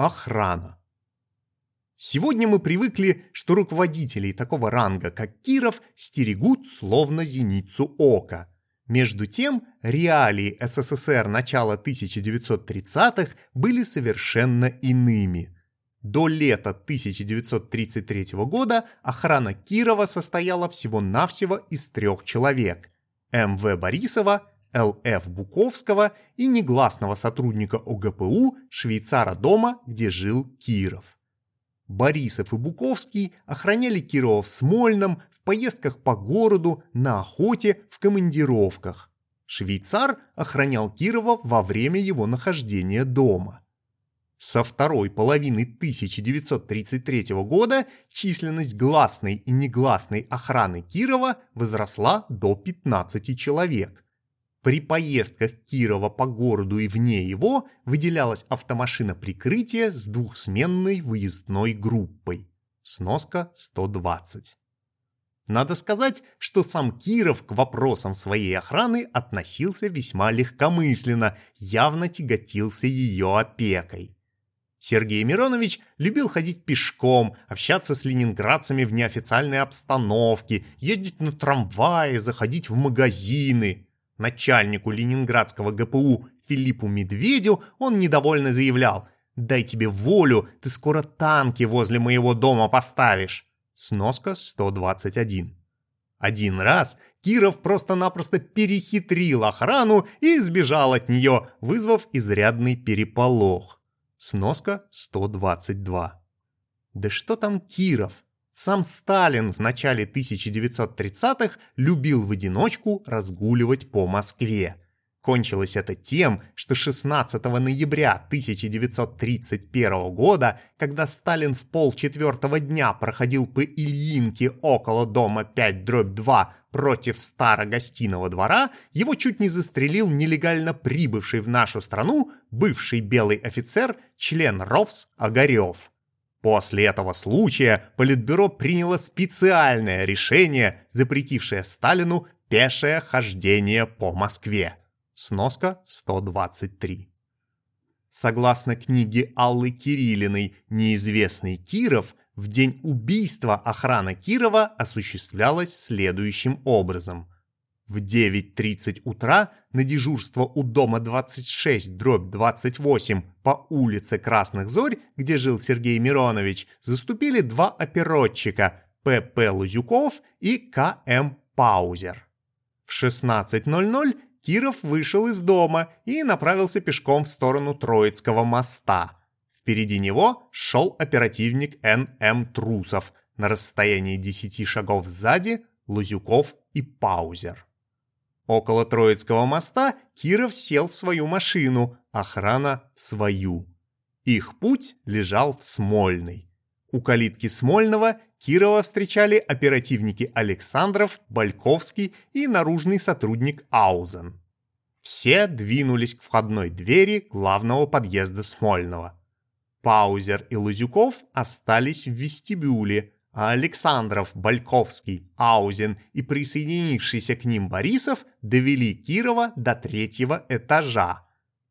Охрана. Сегодня мы привыкли, что руководителей такого ранга, как Киров, стерегут словно зеницу ока. Между тем, реалии СССР начала 1930-х были совершенно иными. До лета 1933 года охрана Кирова состояла всего-навсего из трех человек – МВ Борисова, Л.Ф. Буковского и негласного сотрудника ОГПУ швейцара дома, где жил Киров. Борисов и Буковский охраняли Кирова в Смольном, в поездках по городу, на охоте, в командировках. Швейцар охранял Кирова во время его нахождения дома. Со второй половины 1933 года численность гласной и негласной охраны Кирова возросла до 15 человек – при поездках Кирова по городу и вне его выделялась автомашина прикрытия с двухсменной выездной группой. Сноска 120. Надо сказать, что сам Киров к вопросам своей охраны относился весьма легкомысленно, явно тяготился ее опекой. Сергей Миронович любил ходить пешком, общаться с ленинградцами в неофициальной обстановке, ездить на трамвае, заходить в магазины – Начальнику ленинградского ГПУ Филиппу Медведю он недовольно заявлял «Дай тебе волю, ты скоро танки возле моего дома поставишь». Сноска 121. Один раз Киров просто-напросто перехитрил охрану и сбежал от нее, вызвав изрядный переполох. Сноска 122. Да что там Киров? Сам Сталин в начале 1930-х любил в одиночку разгуливать по Москве. Кончилось это тем, что 16 ноября 1931 года, когда Сталин в полчетвертого дня проходил по Ильинке около дома 5-2 против старогостиного двора, его чуть не застрелил нелегально прибывший в нашу страну бывший белый офицер, член РОВС Огарев. После этого случая Политбюро приняло специальное решение, запретившее Сталину пешее хождение по Москве. Сноска 123. Согласно книге Аллы Кириллиной «Неизвестный Киров», в день убийства охрана Кирова осуществлялась следующим образом. В 9.30 утра на дежурство у дома 26 дробь 28 по улице Красных Зорь, где жил Сергей Миронович, заступили два оперодчика П.П. Лазюков и К.М. Паузер. В 16.00 Киров вышел из дома и направился пешком в сторону Троицкого моста. Впереди него шел оперативник Н.М. Трусов, на расстоянии 10 шагов сзади Лузюков и Паузер. Около Троицкого моста Киров сел в свою машину, охрана – свою. Их путь лежал в Смольный. У калитки Смольного Кирова встречали оперативники Александров, Бальковский и наружный сотрудник Аузен. Все двинулись к входной двери главного подъезда Смольного. Паузер и Лузюков остались в вестибюле, а Александров, Бальковский, Аузен и присоединившийся к ним Борисов довели Кирова до третьего этажа.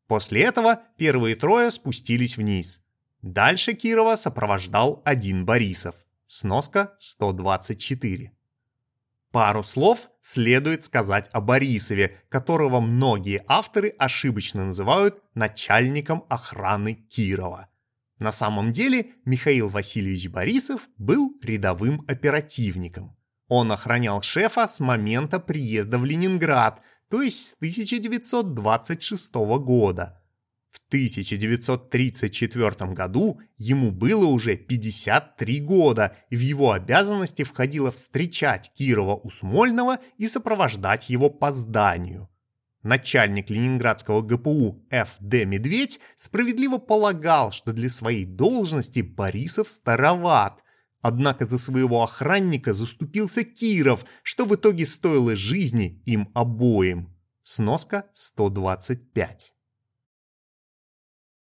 После этого первые трое спустились вниз. Дальше Кирова сопровождал один Борисов. Сноска 124. Пару слов следует сказать о Борисове, которого многие авторы ошибочно называют начальником охраны Кирова. На самом деле Михаил Васильевич Борисов был рядовым оперативником. Он охранял шефа с момента приезда в Ленинград, то есть с 1926 года. В 1934 году ему было уже 53 года, и в его обязанности входило встречать Кирова у Смольного и сопровождать его по зданию. Начальник ленинградского ГПУ Ф.Д. Медведь справедливо полагал, что для своей должности Борисов староват. Однако за своего охранника заступился Киров, что в итоге стоило жизни им обоим. Сноска 125.